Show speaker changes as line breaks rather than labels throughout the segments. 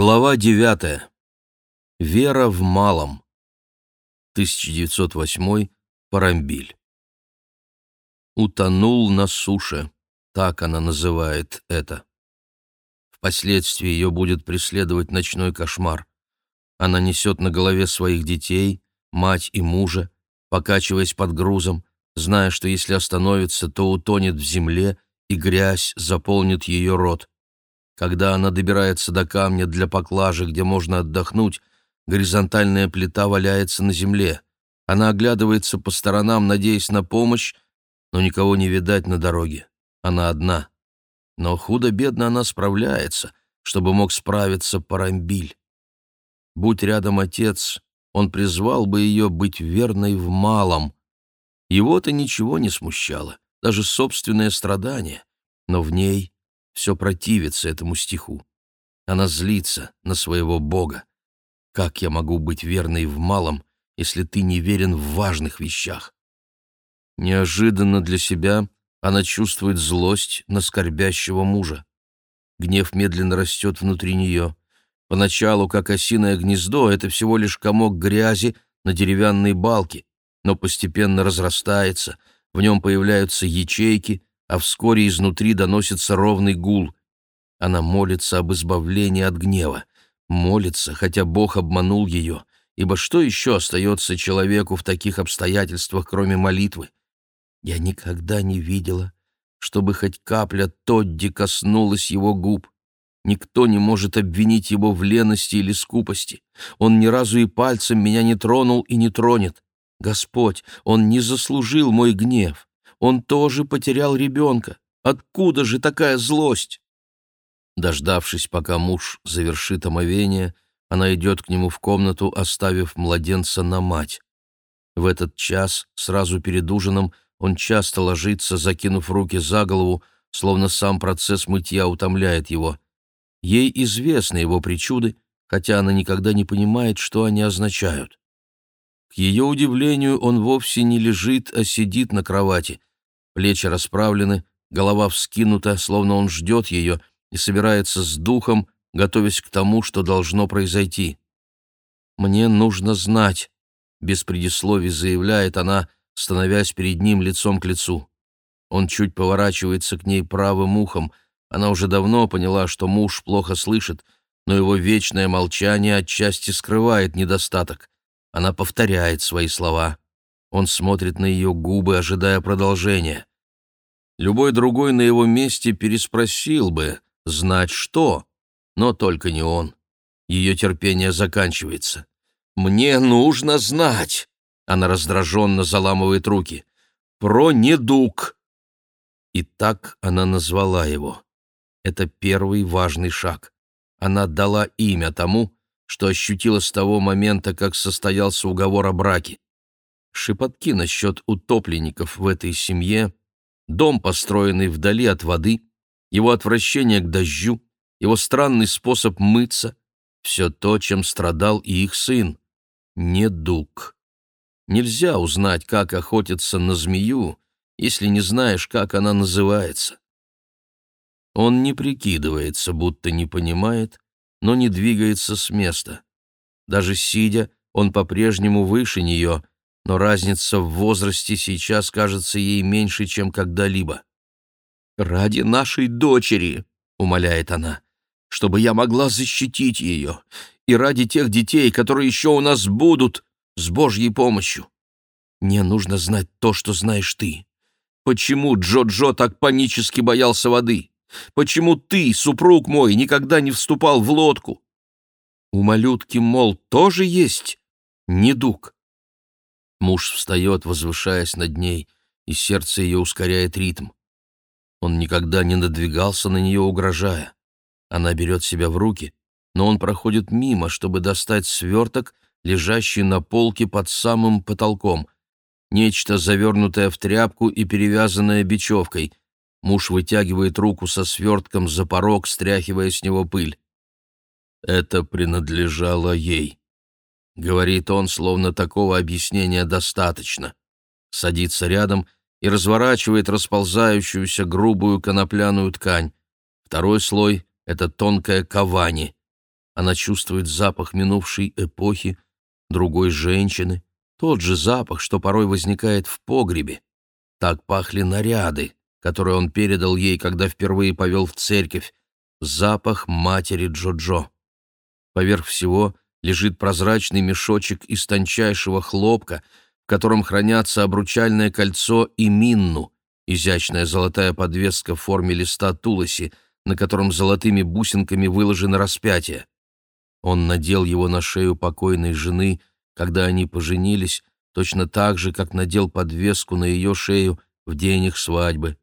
Глава 9. Вера в малом. 1908. Парамбиль. Утонул на суше. Так она называет это. Впоследствии ее будет преследовать ночной кошмар. Она несет на голове своих детей, мать и мужа, покачиваясь под грузом, зная, что если остановится, то утонет в земле, и грязь заполнит ее рот. Когда она добирается до камня для поклажи, где можно отдохнуть, горизонтальная плита валяется на земле. Она оглядывается по сторонам, надеясь на помощь, но никого не видать на дороге. Она одна. Но худо-бедно она справляется, чтобы мог справиться Парамбиль. Будь рядом отец, он призвал бы ее быть верной в малом. Его-то ничего не смущало, даже собственное страдание, но в ней все противится этому стиху. Она злится на своего Бога. Как я могу быть верной в малом, если ты не верен в важных вещах? Неожиданно для себя она чувствует злость на скорбящего мужа. Гнев медленно растет внутри нее. Поначалу, как осиное гнездо, это всего лишь комок грязи на деревянной балке, но постепенно разрастается, в нем появляются ячейки, а вскоре изнутри доносится ровный гул. Она молится об избавлении от гнева. Молится, хотя Бог обманул ее, ибо что еще остается человеку в таких обстоятельствах, кроме молитвы? Я никогда не видела, чтобы хоть капля Тодди коснулась его губ. Никто не может обвинить его в лености или скупости. Он ни разу и пальцем меня не тронул и не тронет. Господь, он не заслужил мой гнев. Он тоже потерял ребенка. Откуда же такая злость? Дождавшись, пока муж завершит омовение, она идет к нему в комнату, оставив младенца на мать. В этот час, сразу перед ужином, он часто ложится, закинув руки за голову, словно сам процесс мытья утомляет его. Ей известны его причуды, хотя она никогда не понимает, что они означают. К ее удивлению, он вовсе не лежит, а сидит на кровати, плечи расправлены, голова вскинута, словно он ждет ее и собирается с духом, готовясь к тому, что должно произойти. «Мне нужно знать», — без предисловий заявляет она, становясь перед ним лицом к лицу. Он чуть поворачивается к ней правым ухом. Она уже давно поняла, что муж плохо слышит, но его вечное молчание отчасти скрывает недостаток. Она повторяет свои слова. Он смотрит на ее губы, ожидая продолжения. Любой другой на его месте переспросил бы, знать что, но только не он. Ее терпение заканчивается. «Мне нужно знать!» Она раздраженно заламывает руки. «Про недуг!» И так она назвала его. Это первый важный шаг. Она дала имя тому, что ощутила с того момента, как состоялся уговор о браке. Шепотки насчет утопленников в этой семье дом, построенный вдали от воды, его отвращение к дождю, его странный способ мыться — все то, чем страдал и их сын. Недуг. Нельзя узнать, как охотиться на змею, если не знаешь, как она называется. Он не прикидывается, будто не понимает, но не двигается с места. Даже сидя, он по-прежнему выше нее, но разница в возрасте сейчас кажется ей меньше, чем когда-либо. «Ради нашей дочери», — умоляет она, — «чтобы я могла защитить ее, и ради тех детей, которые еще у нас будут, с Божьей помощью. Мне нужно знать то, что знаешь ты. Почему Джо-Джо так панически боялся воды? Почему ты, супруг мой, никогда не вступал в лодку? У малютки, мол, тоже есть недуг. Муж встает, возвышаясь над ней, и сердце ее ускоряет ритм. Он никогда не надвигался на нее, угрожая. Она берет себя в руки, но он проходит мимо, чтобы достать сверток, лежащий на полке под самым потолком. Нечто, завернутое в тряпку и перевязанное бечевкой. Муж вытягивает руку со свертком за порог, стряхивая с него пыль. Это принадлежало ей. Говорит он, словно такого объяснения достаточно. Садится рядом и разворачивает расползающуюся грубую конопляную ткань. Второй слой — это тонкая кавани. Она чувствует запах минувшей эпохи, другой женщины, тот же запах, что порой возникает в погребе. Так пахли наряды, которые он передал ей, когда впервые повел в церковь, запах матери Джо-Джо. Поверх всего лежит прозрачный мешочек из тончайшего хлопка, в котором хранятся обручальное кольцо и минну, изящная золотая подвеска в форме листа тулоси, на котором золотыми бусинками выложено распятие. Он надел его на шею покойной жены, когда они поженились, точно так же, как надел подвеску на ее шею в день их свадьбы.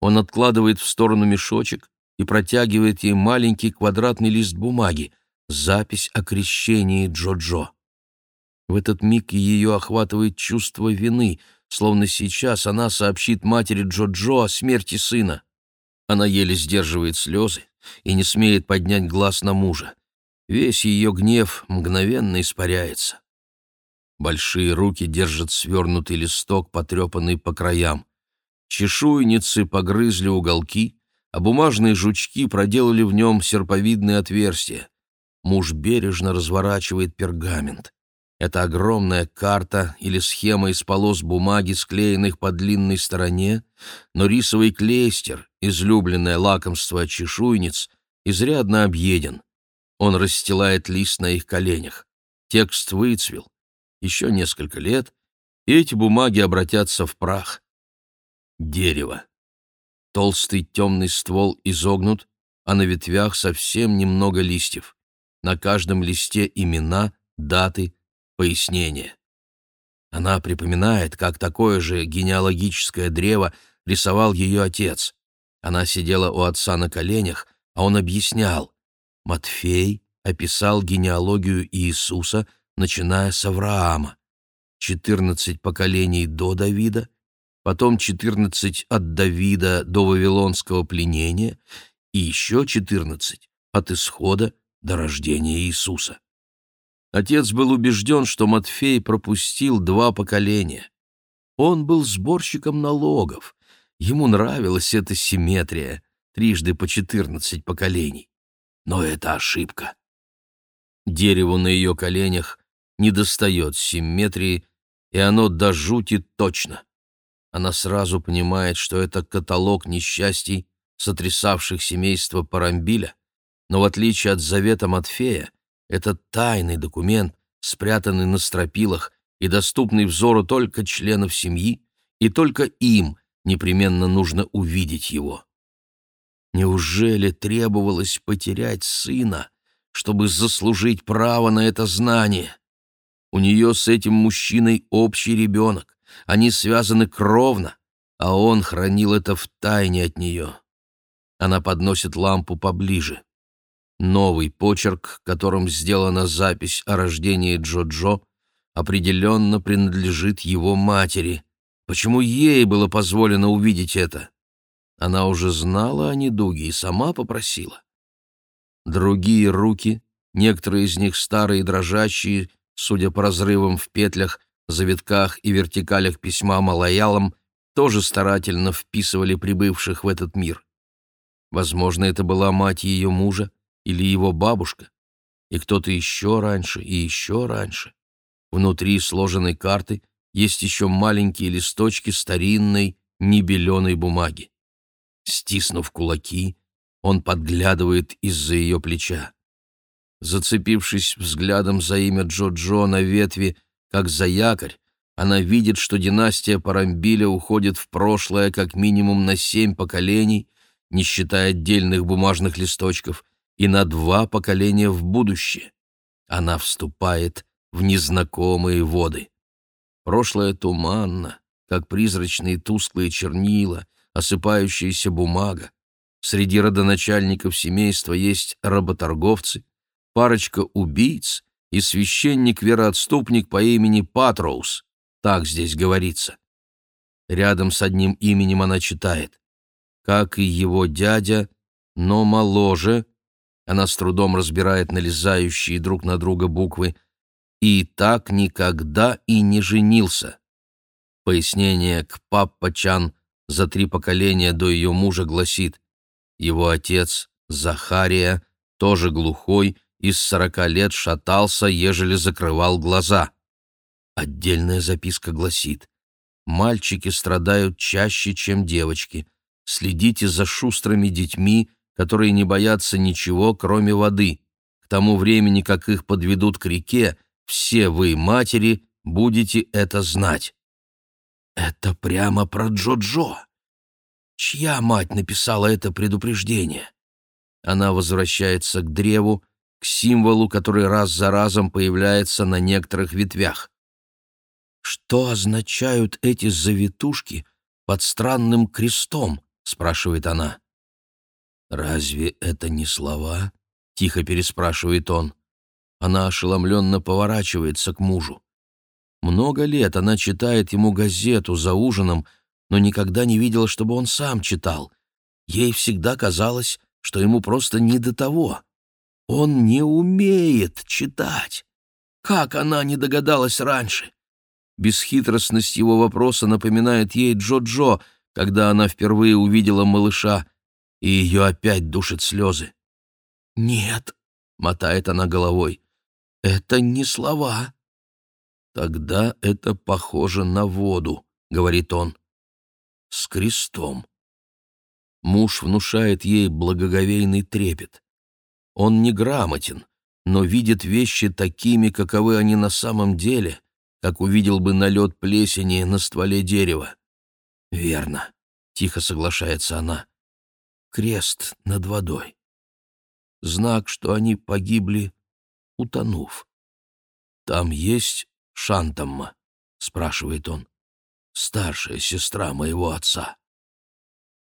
Он откладывает в сторону мешочек и протягивает ей маленький квадратный лист бумаги, запись о крещении Джо-Джо. В этот миг ее охватывает чувство вины, словно сейчас она сообщит матери Джо-Джо о смерти сына. Она еле сдерживает слезы и не смеет поднять глаз на мужа. Весь ее гнев мгновенно испаряется. Большие руки держат свернутый листок, потрепанный по краям. Чешуйницы погрызли уголки, а бумажные жучки проделали в нем серповидные отверстия. Муж бережно разворачивает пергамент. Это огромная карта или схема из полос бумаги, склеенных по длинной стороне, но рисовый клейстер, излюбленное лакомство чешуйниц, изрядно объеден. Он расстилает лист на их коленях. Текст выцвел. Еще несколько лет, и эти бумаги обратятся в прах. Дерево. Толстый темный ствол изогнут, а на ветвях совсем немного листьев. На каждом листе имена, даты, пояснения. Она припоминает, как такое же генеалогическое древо рисовал ее отец. Она сидела у отца на коленях, а он объяснял. Матфей описал генеалогию Иисуса, начиная с Авраама. Четырнадцать поколений до Давида, потом четырнадцать от Давида до Вавилонского пленения и еще четырнадцать от исхода до рождения Иисуса. Отец был убежден, что Матфей пропустил два поколения. Он был сборщиком налогов. Ему нравилась эта симметрия, трижды по четырнадцать поколений. Но это ошибка. Дереву на ее коленях не достает симметрии, и оно до жути точно. Она сразу понимает, что это каталог несчастий, сотрясавших семейство Парамбиля, но в отличие от завета Матфея, это тайный документ, спрятанный на стропилах и доступный взору только членов семьи, и только им непременно нужно увидеть его. Неужели требовалось потерять сына, чтобы заслужить право на это знание? У нее с этим мужчиной общий ребенок, они связаны кровно, а он хранил это в тайне от нее. Она подносит лампу поближе. Новый почерк, которым сделана запись о рождении Джо-Джо, определенно принадлежит его матери. Почему ей было позволено увидеть это? Она уже знала о недуге и сама попросила. Другие руки, некоторые из них старые и дрожащие, судя по разрывам в петлях, завитках и вертикалях письма малоялам, тоже старательно вписывали прибывших в этот мир. Возможно, это была мать ее мужа, или его бабушка, и кто-то еще раньше и еще раньше. Внутри сложенной карты есть еще маленькие листочки старинной, небеленой бумаги. Стиснув кулаки, он подглядывает из-за ее плеча. Зацепившись взглядом за имя Джо-Джо на ветви, как за якорь, она видит, что династия Парамбиля уходит в прошлое как минимум на семь поколений, не считая отдельных бумажных листочков, и на два поколения в будущее. Она вступает в незнакомые воды. Прошлое туманно, как призрачные тусклые чернила, осыпающаяся бумага. Среди родоначальников семейства есть работорговцы, парочка убийц и священник-вероотступник по имени Патроус. Так здесь говорится. Рядом с одним именем она читает. Как и его дядя, но моложе, она с трудом разбирает налезающие друг на друга буквы. «И так никогда и не женился». Пояснение к Паппа-чан за три поколения до ее мужа гласит, его отец, Захария, тоже глухой из сорока лет шатался, ежели закрывал глаза. Отдельная записка гласит «Мальчики страдают чаще, чем девочки. Следите за шустрыми детьми, которые не боятся ничего, кроме воды. К тому времени, как их подведут к реке, все вы, матери, будете это знать». Это прямо про Джо-Джо. Чья мать написала это предупреждение? Она возвращается к древу, к символу, который раз за разом появляется на некоторых ветвях. «Что означают эти завитушки под странным крестом?» — спрашивает она. «Разве это не слова?» — тихо переспрашивает он. Она ошеломленно поворачивается к мужу. Много лет она читает ему газету за ужином, но никогда не видела, чтобы он сам читал. Ей всегда казалось, что ему просто не до того. Он не умеет читать. Как она не догадалась раньше? Бесхитростность его вопроса напоминает ей Джо-Джо, когда она впервые увидела малыша, и ее опять душат слезы. «Нет», — мотает она головой, — «это не слова». «Тогда это похоже на воду», — говорит он, — «с крестом». Муж внушает ей благоговейный трепет. Он неграмотен, но видит вещи такими, каковы они на самом деле, как увидел бы налет плесени на стволе дерева. «Верно», — тихо соглашается она. «Крест над водой. Знак, что они погибли, утонув. Там есть Шантамма?» — спрашивает он. «Старшая сестра моего отца».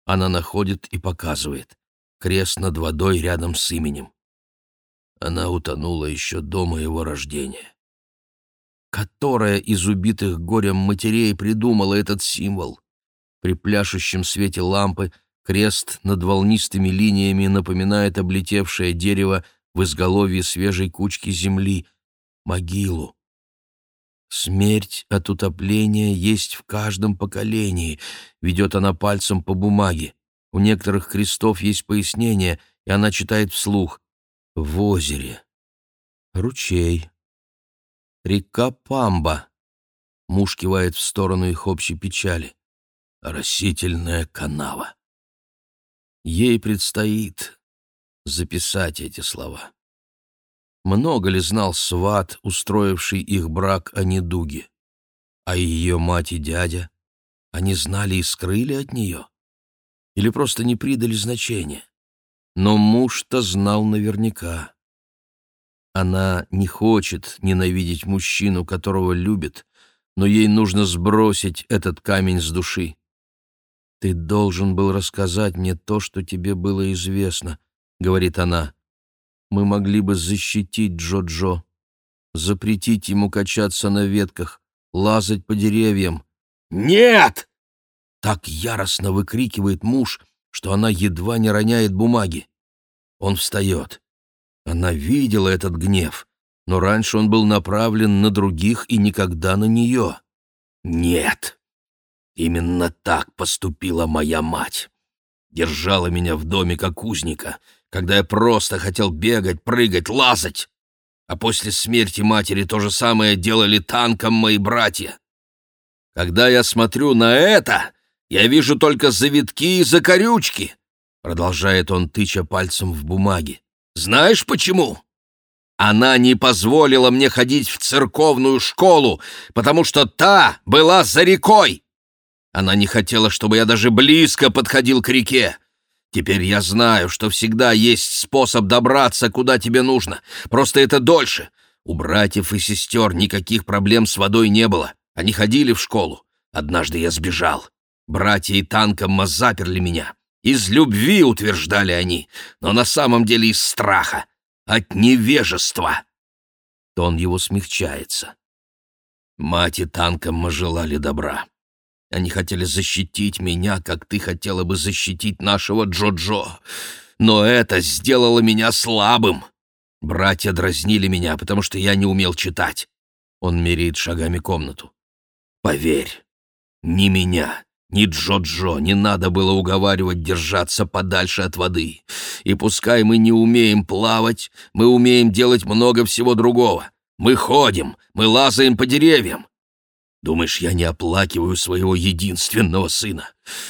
Она находит и показывает. Крест над водой рядом с именем. Она утонула еще до моего рождения. Которая из убитых горем матерей придумала этот символ? При пляшущем свете лампы крест над волнистыми линиями напоминает облетевшее дерево в изголовье свежей кучки земли, могилу. Смерть от утопления есть в каждом поколении, ведет она пальцем по бумаге. У некоторых крестов есть пояснение, и она читает вслух. В озере. Ручей. Река Памба. Муж кивает в сторону их общей печали. Растительная канава. Ей предстоит записать эти слова. Много ли знал сват, устроивший их брак о недуге? А ее мать и дядя? Они знали и скрыли от нее? Или просто не придали значения? Но муж-то знал наверняка. Она не хочет ненавидеть мужчину, которого любит, но ей нужно сбросить этот камень с души. «Ты должен был рассказать мне то, что тебе было известно», — говорит она мы могли бы защитить Джо-Джо, запретить ему качаться на ветках, лазать по деревьям. «Нет!» — так яростно выкрикивает муж, что она едва не роняет бумаги. Он встает. Она видела этот гнев, но раньше он был направлен на других и никогда на нее. «Нет!» Именно так поступила моя мать. Держала меня в доме как узника — когда я просто хотел бегать, прыгать, лазать. А после смерти матери то же самое делали танком мои братья. Когда я смотрю на это, я вижу только завитки и закорючки, продолжает он, тыча пальцем в бумаге. Знаешь почему? Она не позволила мне ходить в церковную школу, потому что та была за рекой. Она не хотела, чтобы я даже близко подходил к реке. Теперь я знаю, что всегда есть способ добраться, куда тебе нужно. Просто это дольше. У братьев и сестер никаких проблем с водой не было. Они ходили в школу. Однажды я сбежал. Братья и танком заперли меня. Из любви, утверждали они, но на самом деле из страха. От невежества. Тон его смягчается. Мать и танком желали добра. Они хотели защитить меня, как ты хотела бы защитить нашего Джо-Джо. Но это сделало меня слабым. Братья дразнили меня, потому что я не умел читать. Он меряет шагами комнату. Поверь, ни меня, Ни Джо-Джо не надо было уговаривать держаться подальше от воды. И пускай мы не умеем плавать, мы умеем делать много всего другого. Мы ходим, мы лазаем по деревьям. Думаешь, я не оплакиваю своего единственного сына?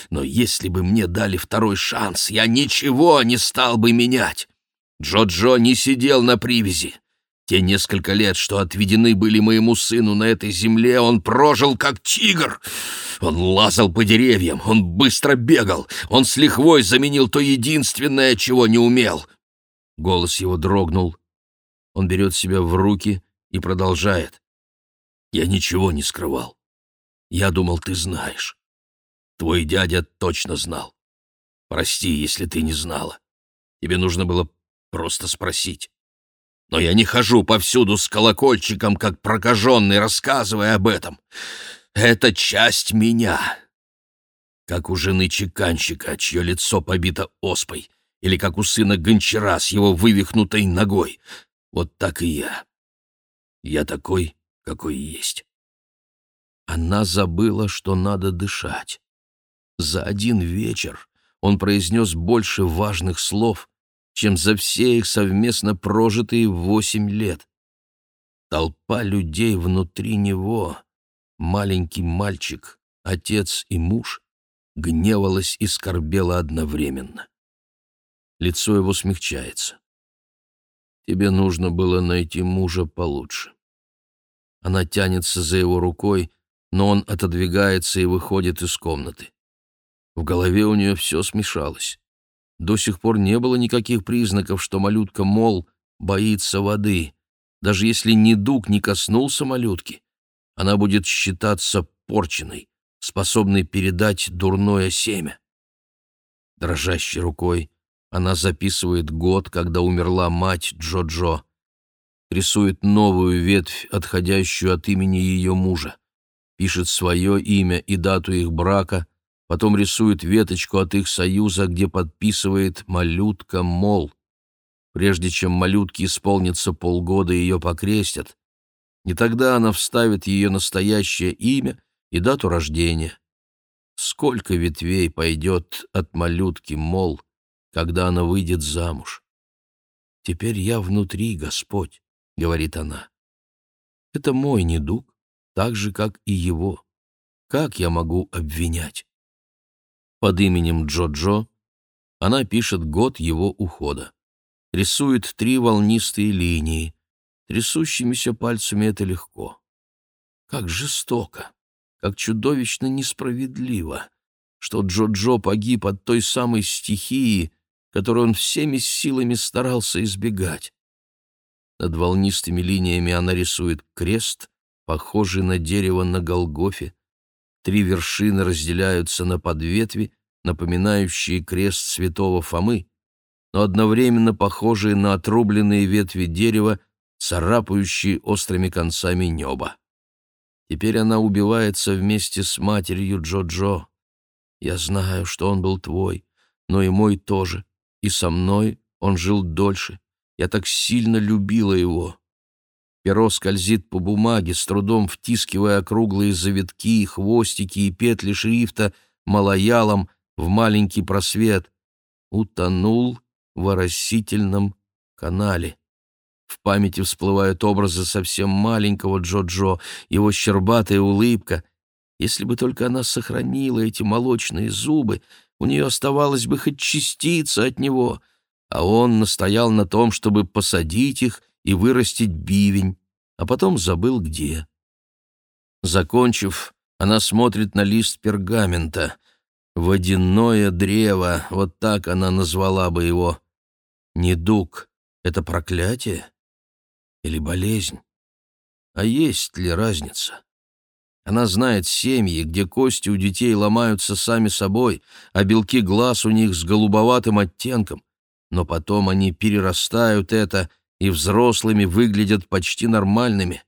Но если бы мне дали второй шанс, я ничего не стал бы менять. Джо-Джо не сидел на привязи. Те несколько лет, что отведены были моему сыну на этой земле, он прожил как тигр. Он лазал по деревьям, он быстро бегал, он с лихвой заменил то единственное, чего не умел. Голос его дрогнул. Он берет себя в руки и продолжает. Я ничего не скрывал. Я думал, ты знаешь. Твой дядя точно знал. Прости, если ты не знала. Тебе нужно было просто спросить. Но я не хожу повсюду с колокольчиком, как прокаженный, рассказывая об этом. Это часть меня. Как у жены чеканщика, чье лицо побито оспой, или как у сына гончара с его вывихнутой ногой. Вот так и я. Я такой, какой есть. Она забыла, что надо дышать. За один вечер он произнес больше важных слов, чем за все их совместно прожитые восемь лет. Толпа людей внутри него, маленький мальчик, отец и муж, гневалась и скорбела одновременно. Лицо его смягчается. Тебе нужно было найти мужа получше. Она тянется за его рукой, но он отодвигается и выходит из комнаты. В голове у нее все смешалось. До сих пор не было никаких признаков, что малютка, мол, боится воды. Даже если недуг не коснулся малютки, она будет считаться порченной, способной передать дурное семя. Дрожащей рукой она записывает год, когда умерла мать Джо-Джо. Рисует новую ветвь, отходящую от имени ее мужа. Пишет свое имя и дату их брака, потом рисует веточку от их союза, где подписывает «малютка Мол». Прежде чем малютке исполнится полгода, ее покрестят. Не тогда она вставит ее настоящее имя и дату рождения. Сколько ветвей пойдет от малютки Мол, когда она выйдет замуж? «Теперь я внутри, Господь», — говорит она. «Это мой недуг, так же, как и его. Как я могу обвинять?» Под именем Джо-Джо она пишет год его ухода. Рисует три волнистые линии. Трясущимися пальцами это легко. Как жестоко, как чудовищно несправедливо, что Джо-Джо погиб от той самой стихии, которую он всеми силами старался избегать. Над волнистыми линиями она рисует крест, похожий на дерево на Голгофе, Три вершины разделяются на подветви, напоминающие крест святого Фомы, но одновременно похожие на отрубленные ветви дерева, царапающие острыми концами неба. Теперь она убивается вместе с матерью Джо-Джо. Я знаю, что он был твой, но и мой тоже, и со мной он жил дольше. Я так сильно любила его. Перо скользит по бумаге, с трудом втискивая круглые завитки, хвостики и петли шрифта малоялом в маленький просвет. Утонул в оросительном канале. В памяти всплывают образы совсем маленького Джо-Джо, его щербатая улыбка. Если бы только она сохранила эти молочные зубы, у нее оставалась бы хоть частица от него, а он настоял на том, чтобы посадить их и вырастить бивень, а потом забыл где. Закончив, она смотрит на лист пергамента. «Водяное древо», вот так она назвала бы его. Недуг — это проклятие или болезнь? А есть ли разница? Она знает семьи, где кости у детей ломаются сами собой, а белки глаз у них с голубоватым оттенком, но потом они перерастают это и взрослыми выглядят почти нормальными.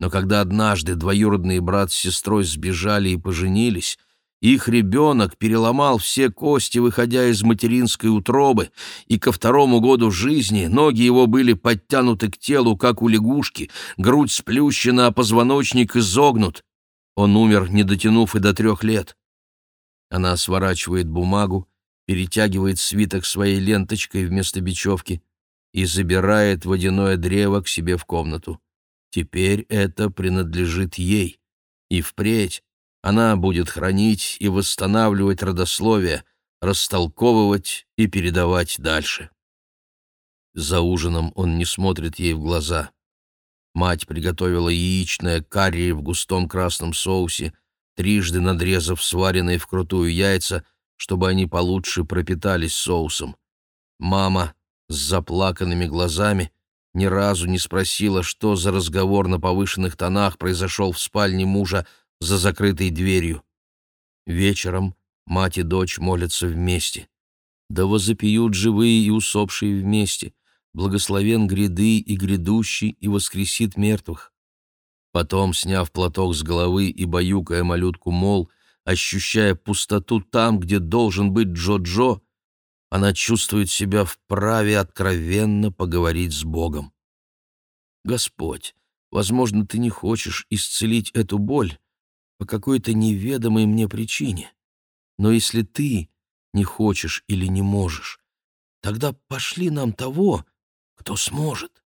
Но когда однажды двоюродный брат с сестрой сбежали и поженились, их ребенок переломал все кости, выходя из материнской утробы, и ко второму году жизни ноги его были подтянуты к телу, как у лягушки, грудь сплющена, а позвоночник изогнут. Он умер, не дотянув и до трех лет. Она сворачивает бумагу, перетягивает свиток своей ленточкой вместо бечевки и забирает водяное древо к себе в комнату. Теперь это принадлежит ей, и впредь она будет хранить и восстанавливать родословие, растолковывать и передавать дальше. За ужином он не смотрит ей в глаза. Мать приготовила яичное карри в густом красном соусе, трижды надрезав сваренные вкрутую яйца, чтобы они получше пропитались соусом. Мама с заплаканными глазами ни разу не спросила, что за разговор на повышенных тонах произошел в спальне мужа за закрытой дверью. Вечером мать и дочь молятся вместе. Да возопьют живые и усопшие вместе, благословен гряды и грядущий и воскресит мертвых. Потом, сняв платок с головы и баюкая малютку Мол, ощущая пустоту там, где должен быть Джо-Джо, она чувствует себя вправе откровенно поговорить с Богом. «Господь, возможно, ты не хочешь исцелить эту боль по какой-то неведомой мне причине, но если ты не хочешь или не можешь, тогда пошли нам того, кто сможет.